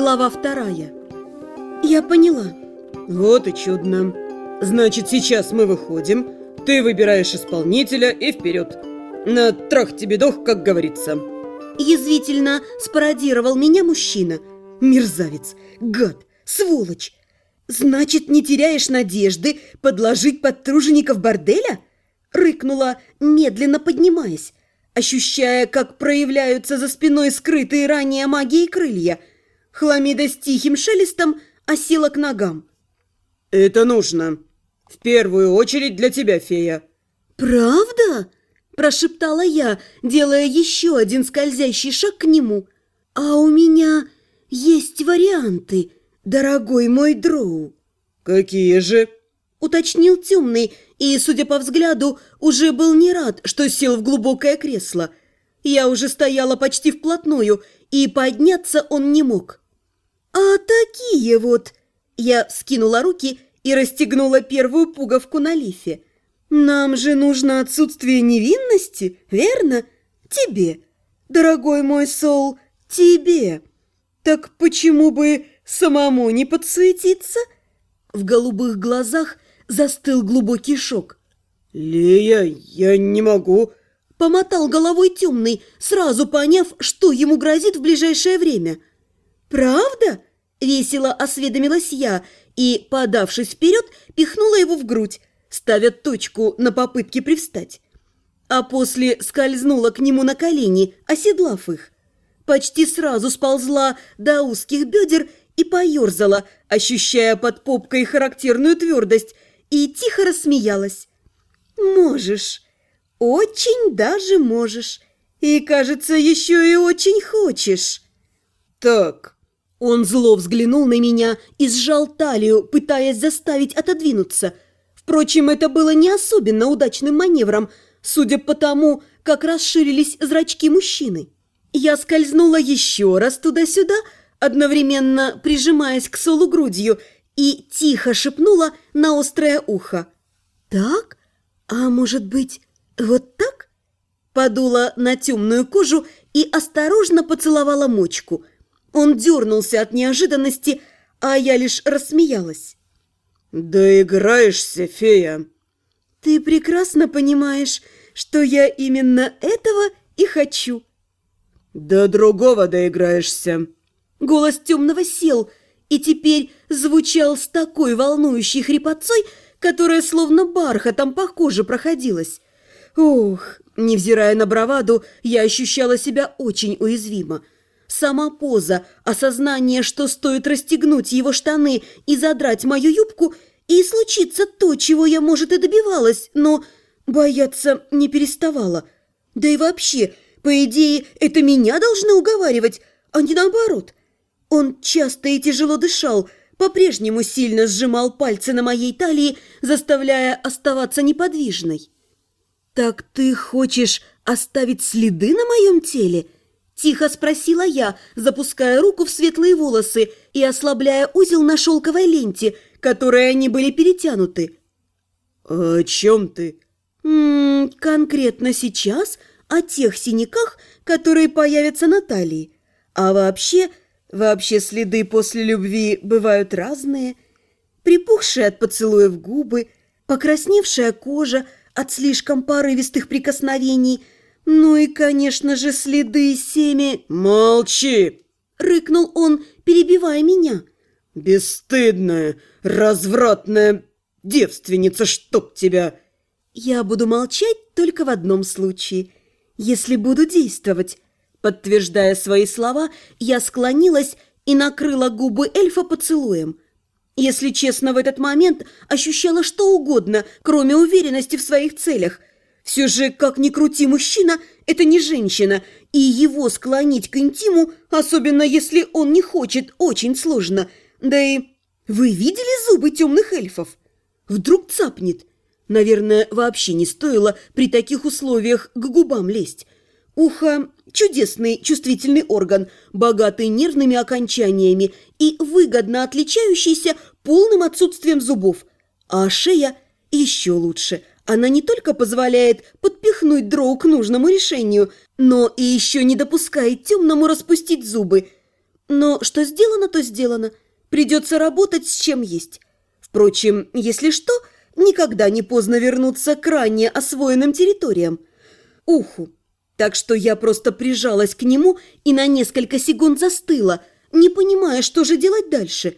Глава вторая. Я поняла. Вот и чудно. Значит, сейчас мы выходим, ты выбираешь исполнителя и вперед. На трах тебе дох, как говорится. Язвительно спародировал меня мужчина. Мерзавец, гад, сволочь. Значит, не теряешь надежды подложить под тружеников борделя? Рыкнула, медленно поднимаясь, ощущая, как проявляются за спиной скрытые ранее магией крылья. Хламида с тихим шелестом осела к ногам. Это нужно. В первую очередь для тебя, фея. «Правда?» – прошептала я, делая еще один скользящий шаг к нему. «А у меня есть варианты, дорогой мой дроу». «Какие же?» – уточнил темный, и, судя по взгляду, уже был не рад, что сел в глубокое кресло. Я уже стояла почти вплотную, и подняться он не мог. «А такие вот...» Я скинула руки и расстегнула первую пуговку на лифе. «Нам же нужно отсутствие невинности, верно? Тебе, дорогой мой Сол, тебе. Так почему бы самому не подсуетиться?» В голубых глазах застыл глубокий шок. «Лея, я не могу...» Помотал головой темный, сразу поняв, что ему грозит в ближайшее время. «Правда?» – весело осведомилась я и, подавшись вперед, пихнула его в грудь, ставя точку на попытке привстать. А после скользнула к нему на колени, оседлав их. Почти сразу сползла до узких бедер и поерзала, ощущая под попкой характерную твердость, и тихо рассмеялась. «Можешь, очень даже можешь, и, кажется, еще и очень хочешь». «Так...» Он зло взглянул на меня и сжал талию, пытаясь заставить отодвинуться. Впрочем, это было не особенно удачным маневром, судя по тому, как расширились зрачки мужчины. Я скользнула еще раз туда-сюда, одновременно прижимаясь к Солу грудью, и тихо шепнула на острое ухо. «Так? А может быть, вот так?» Подула на темную кожу и осторожно поцеловала мочку. Он дернулся от неожиданности, а я лишь рассмеялась. «Доиграешься, фея!» «Ты прекрасно понимаешь, что я именно этого и хочу!» «До другого доиграешься!» Голос темного сел и теперь звучал с такой волнующей хрипотцой, которая словно бархатом по коже проходилась. Ох, невзирая на браваду, я ощущала себя очень уязвимо. Сама поза, осознание, что стоит расстегнуть его штаны и задрать мою юбку, и случится то, чего я, может, и добивалась, но бояться не переставала. Да и вообще, по идее, это меня должны уговаривать, а не наоборот. Он часто и тяжело дышал, по-прежнему сильно сжимал пальцы на моей талии, заставляя оставаться неподвижной. «Так ты хочешь оставить следы на моем теле?» Тихо спросила я, запуская руку в светлые волосы и ослабляя узел на шелковой ленте, которой они были перетянуты. «О чем ты?» М -м, «Конкретно сейчас о тех синяках, которые появятся на талии. А вообще, вообще следы после любви бывают разные. Припухшие от поцелуев губы, покрасневшая кожа от слишком порывистых прикосновений – ну и, конечно же, следы семи... «Молчи!» — рыкнул он, перебивая меня. «Бесстыдная, развратная девственница, чтоб тебя!» «Я буду молчать только в одном случае, если буду действовать». Подтверждая свои слова, я склонилась и накрыла губы эльфа поцелуем. Если честно, в этот момент ощущала что угодно, кроме уверенности в своих целях – все же, как ни крути мужчина, это не женщина, и его склонить к интиму, особенно если он не хочет, очень сложно. Да и вы видели зубы темных эльфов? Вдруг цапнет. Наверное, вообще не стоило при таких условиях к губам лезть. Ухо – чудесный чувствительный орган, богатый нервными окончаниями и выгодно отличающийся полным отсутствием зубов. А шея – еще лучше – она не только позволяет подпихнуть дроу к нужному решению, но и еще не допускает темному распустить зубы. Но что сделано, то сделано. Придется работать с чем есть. Впрочем, если что, никогда не поздно вернуться к ранее освоенным территориям. Уху. Так что я просто прижалась к нему и на несколько секунд застыла, не понимая, что же делать дальше.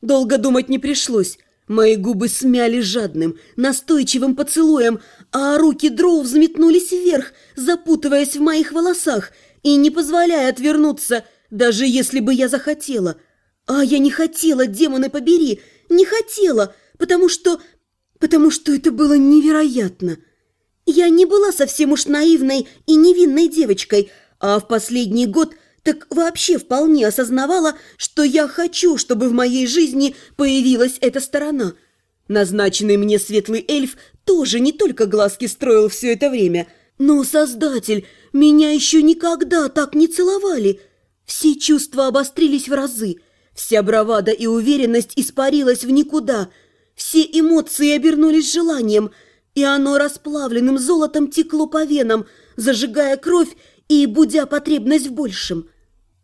Долго думать не пришлось. Мои губы смяли жадным, настойчивым поцелуем, а руки дроу взметнулись вверх, запутываясь в моих волосах и не позволяя отвернуться, даже если бы я захотела. А я не хотела, демоны побери, не хотела, потому что... потому что это было невероятно. Я не была совсем уж наивной и невинной девочкой, а в последний год так вообще вполне осознавала, что я хочу, чтобы в моей жизни появилась эта сторона. Назначенный мне светлый эльф тоже не только глазки строил все это время, но, Создатель, меня еще никогда так не целовали. Все чувства обострились в разы, вся бравада и уверенность испарилась в никуда, все эмоции обернулись желанием, и оно расплавленным золотом текло по венам, зажигая кровь и будя потребность в большем.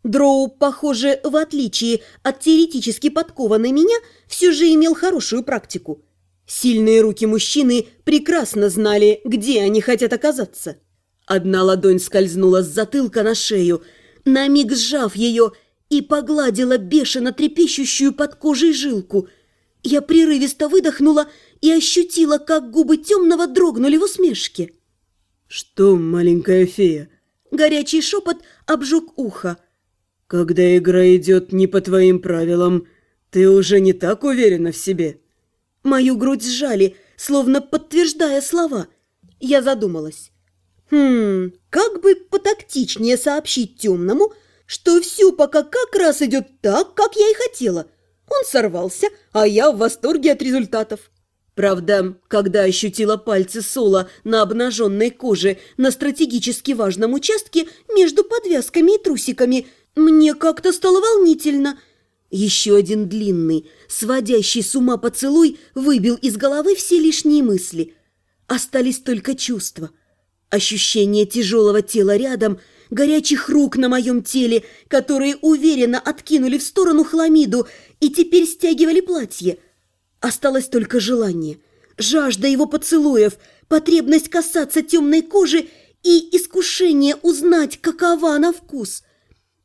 Дроу, похоже, в отличие от теоретически подкованной меня, все же имел хорошую практику. Сильные руки мужчины прекрасно знали, где они хотят оказаться. Одна ладонь скользнула с затылка на шею, на миг сжав ее и погладила бешено трепещущую под кожей жилку. Я прерывисто выдохнула и ощутила, как губы темного дрогнули в усмешке. «Что, маленькая фея?» Горячий шепот обжег ухо. «Когда игра идет не по твоим правилам, ты уже не так уверена в себе». Мою грудь сжали, словно подтверждая слова. Я задумалась. Хм, как бы потактичнее сообщить темному, что все пока как раз идет так, как я и хотела. Он сорвался, а я в восторге от результатов. Правда, когда ощутила пальцы Сола на обнаженной коже на стратегически важном участке между подвязками и трусиками, мне как-то стало волнительно. Еще один длинный, сводящий с ума поцелуй выбил из головы все лишние мысли. Остались только чувства. Ощущение тяжелого тела рядом, горячих рук на моем теле, которые уверенно откинули в сторону хламиду и теперь стягивали платье – Осталось только желание, жажда его поцелуев, потребность касаться темной кожи и искушение узнать, какова на вкус.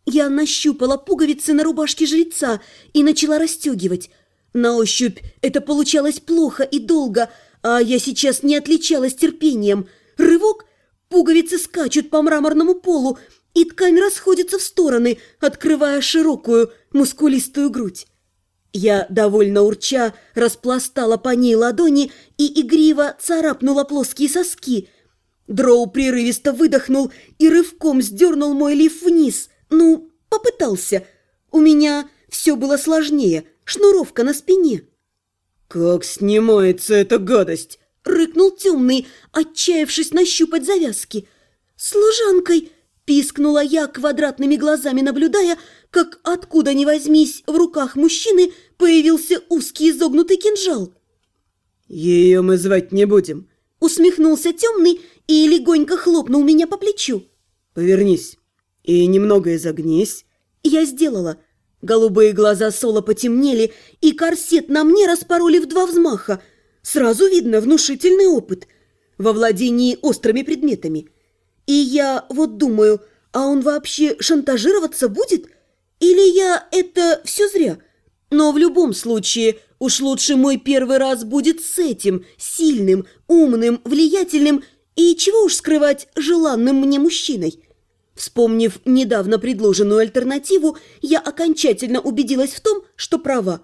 Я нащупала пуговицы на рубашке жреца и начала расстегивать. На ощупь это получалось плохо и долго, а я сейчас не отличалась терпением. Рывок, пуговицы скачут по мраморному полу, и ткань расходится в стороны, открывая широкую, мускулистую грудь. Я, довольно урча, распластала по ней ладони и игриво царапнула плоские соски. Дроу прерывисто выдохнул и рывком сдернул мой лиф вниз. Ну, попытался. У меня все было сложнее. Шнуровка на спине. «Как снимается эта гадость?» — рыкнул темный, отчаявшись нащупать завязки. «Служанкой!» — пискнула я, квадратными глазами наблюдая, как откуда ни возьмись в руках мужчины появился узкий изогнутый кинжал. «Ее мы звать не будем», — усмехнулся темный и легонько хлопнул меня по плечу. «Повернись и немного изогнись». Я сделала. Голубые глаза Соло потемнели, и корсет на мне распороли в два взмаха. Сразу видно внушительный опыт во владении острыми предметами. И я вот думаю, а он вообще шантажироваться будет? Или я это все зря? Но в любом случае, уж лучше мой первый раз будет с этим, сильным, умным, влиятельным и, чего уж скрывать, желанным мне мужчиной. Вспомнив недавно предложенную альтернативу, я окончательно убедилась в том, что права.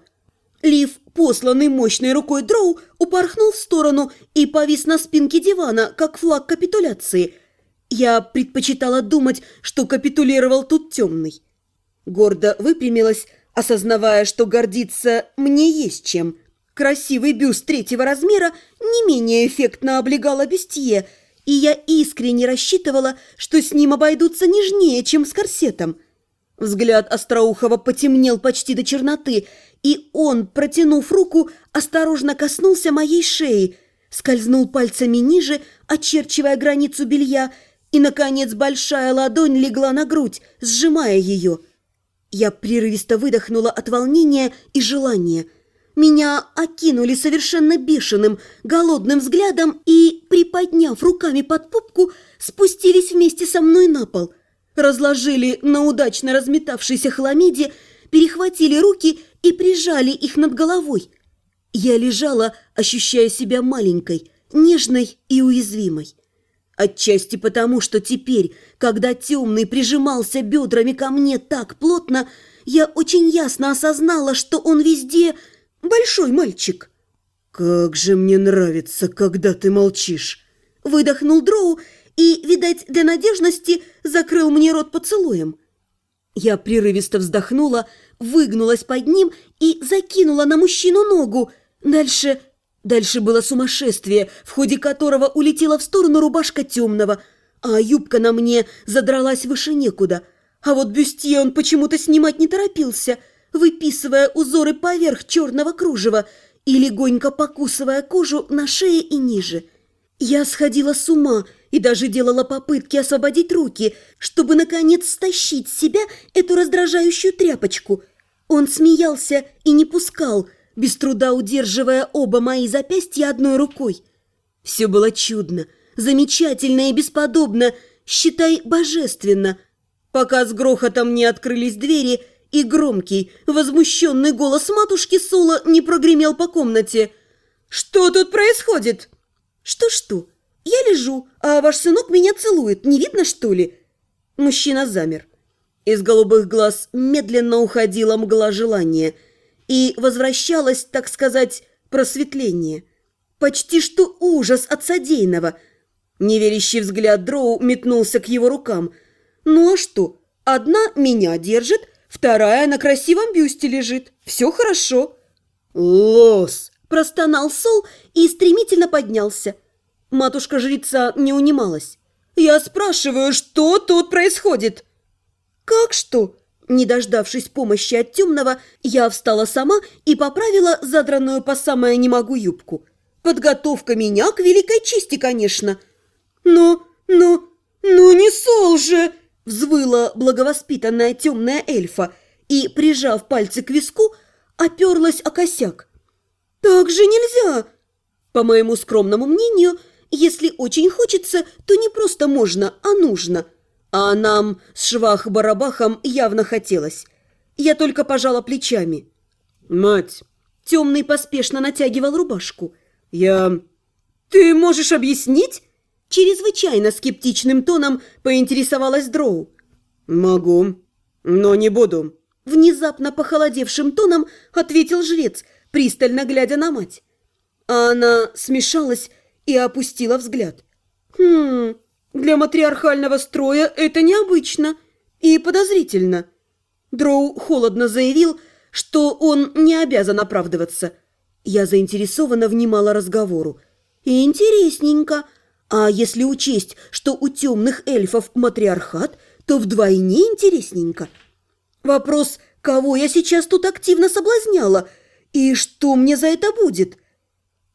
Лив, посланный мощной рукой Дроу, упорхнул в сторону и повис на спинке дивана, как флаг капитуляции. Я предпочитала думать, что капитулировал тут темный. Гордо выпрямилась, осознавая, что гордиться мне есть чем. Красивый бюст третьего размера не менее эффектно облегал бюстье, и я искренне рассчитывала, что с ним обойдутся нежнее, чем с корсетом. Взгляд Остроухова потемнел почти до черноты, и он, протянув руку, осторожно коснулся моей шеи, скользнул пальцами ниже, очерчивая границу белья, и, наконец, большая ладонь легла на грудь, сжимая ее – Я прерывисто выдохнула от волнения и желания. Меня окинули совершенно бешеным, голодным взглядом и, приподняв руками под пупку, спустились вместе со мной на пол. Разложили на удачно разметавшейся хламиде, перехватили руки и прижали их над головой. Я лежала, ощущая себя маленькой, нежной и уязвимой. Отчасти потому, что теперь, когда темный прижимался бедрами ко мне так плотно, я очень ясно осознала, что он везде большой мальчик. «Как же мне нравится, когда ты молчишь!» Выдохнул Дроу и, видать, для надежности закрыл мне рот поцелуем. Я прерывисто вздохнула, выгнулась под ним и закинула на мужчину ногу. Дальше Дальше было сумасшествие, в ходе которого улетела в сторону рубашка темного, а юбка на мне задралась выше некуда. А вот бюстье он почему-то снимать не торопился, выписывая узоры поверх черного кружева и легонько покусывая кожу на шее и ниже. Я сходила с ума и даже делала попытки освободить руки, чтобы, наконец, стащить с себя эту раздражающую тряпочку. Он смеялся и не пускал – без труда удерживая оба мои запястья одной рукой. Все было чудно, замечательно и бесподобно, считай, божественно, пока с грохотом не открылись двери, и громкий, возмущенный голос матушки Соло не прогремел по комнате. «Что тут происходит?» «Что-что? Я лежу, а ваш сынок меня целует, не видно, что ли?» Мужчина замер. Из голубых глаз медленно уходила мгла желания – и возвращалось, так сказать, просветление. Почти что ужас от содеянного. Неверящий взгляд Дроу метнулся к его рукам. «Ну а что? Одна меня держит, вторая на красивом бюсте лежит. Все хорошо». «Лос!» – простонал Сол и стремительно поднялся. Матушка-жреца не унималась. «Я спрашиваю, что тут происходит?» «Как что?» Не дождавшись помощи от темного, я встала сама и поправила задранную по самое не могу юбку. Подготовка меня к великой чести, конечно. Но, но, но не сол же! Взвыла благовоспитанная темная эльфа и, прижав пальцы к виску, оперлась о косяк. «Так же нельзя!» По моему скромному мнению, если очень хочется, то не просто можно, а нужно – а нам с Швах-Барабахом явно хотелось. Я только пожала плечами. «Мать!» Темный поспешно натягивал рубашку. «Я...» «Ты можешь объяснить?» Чрезвычайно скептичным тоном поинтересовалась Дроу. «Могу, но не буду». Внезапно похолодевшим тоном ответил жрец, пристально глядя на мать. А она смешалась и опустила взгляд. «Хм, для матриархального строя это необычно и подозрительно. Дроу холодно заявил, что он не обязан оправдываться. Я заинтересованно внимала разговору. Интересненько. А если учесть, что у темных эльфов матриархат, то вдвойне интересненько. Вопрос, кого я сейчас тут активно соблазняла, и что мне за это будет?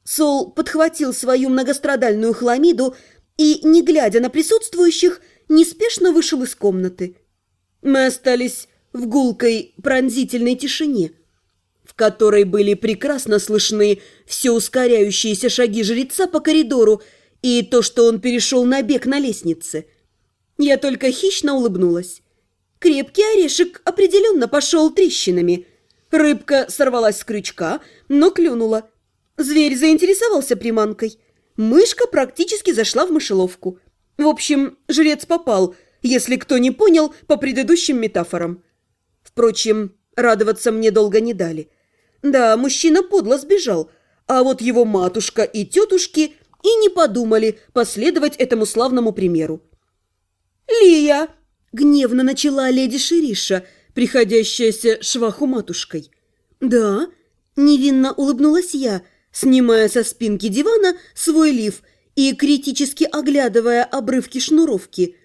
Сол подхватил свою многострадальную хламиду, и, не глядя на присутствующих, неспешно вышел из комнаты. Мы остались в гулкой пронзительной тишине, в которой были прекрасно слышны все ускоряющиеся шаги жреца по коридору и то, что он перешел на бег на лестнице. Я только хищно улыбнулась. Крепкий орешек определенно пошел трещинами. Рыбка сорвалась с крючка, но клюнула. Зверь заинтересовался приманкой – Мышка практически зашла в мышеловку. В общем, жрец попал, если кто не понял по предыдущим метафорам. Впрочем, радоваться мне долго не дали. Да, мужчина подло сбежал, а вот его матушка и тетушки и не подумали последовать этому славному примеру. «Лия!» – гневно начала леди Шириша, приходящаяся шваху матушкой. «Да?» – невинно улыбнулась я – снимая со спинки дивана свой лиф и критически оглядывая обрывки шнуровки.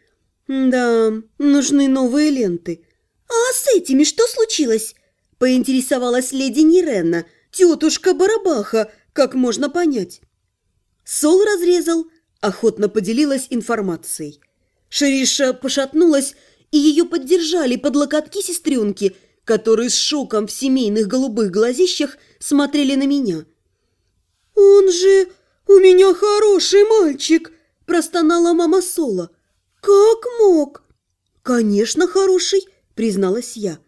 «Да, нужны новые ленты». «А с этими что случилось?» – поинтересовалась леди Ниренна, тетушка Барабаха, как можно понять. Сол разрезал, охотно поделилась информацией. Шериша пошатнулась и ее поддержали под локотки сестренки, которые с шоком в семейных голубых глазищах смотрели на меня. «Он же у меня хороший мальчик!» – простонала мама Соло. «Как мог?» «Конечно, хороший», – призналась я.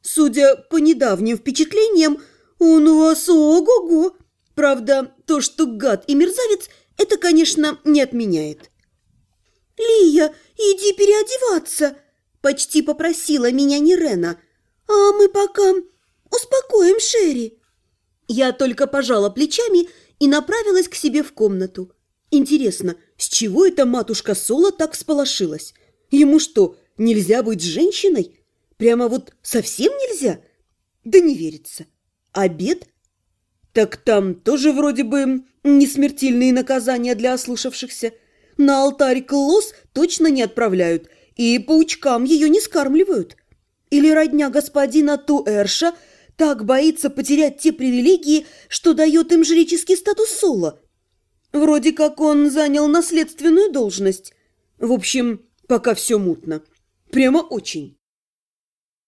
«Судя по недавним впечатлениям, он у вас ого-го. Правда, то, что гад и мерзавец, это, конечно, не отменяет». «Лия, иди переодеваться!» – почти попросила меня Нирена. «А мы пока успокоим Шерри». Я только пожала плечами и направилась к себе в комнату. Интересно, с чего эта матушка Соло так сполошилась? Ему что, нельзя быть женщиной? Прямо вот совсем нельзя? Да не верится. Обед? Так там тоже вроде бы не смертельные наказания для ослушавшихся. На алтарь Клос точно не отправляют, и паучкам ее не скармливают. Или родня господина Туэрша – так боится потерять те привилегии, что дает им жреческий статус Соло. Вроде как он занял наследственную должность. В общем, пока все мутно. Прямо очень.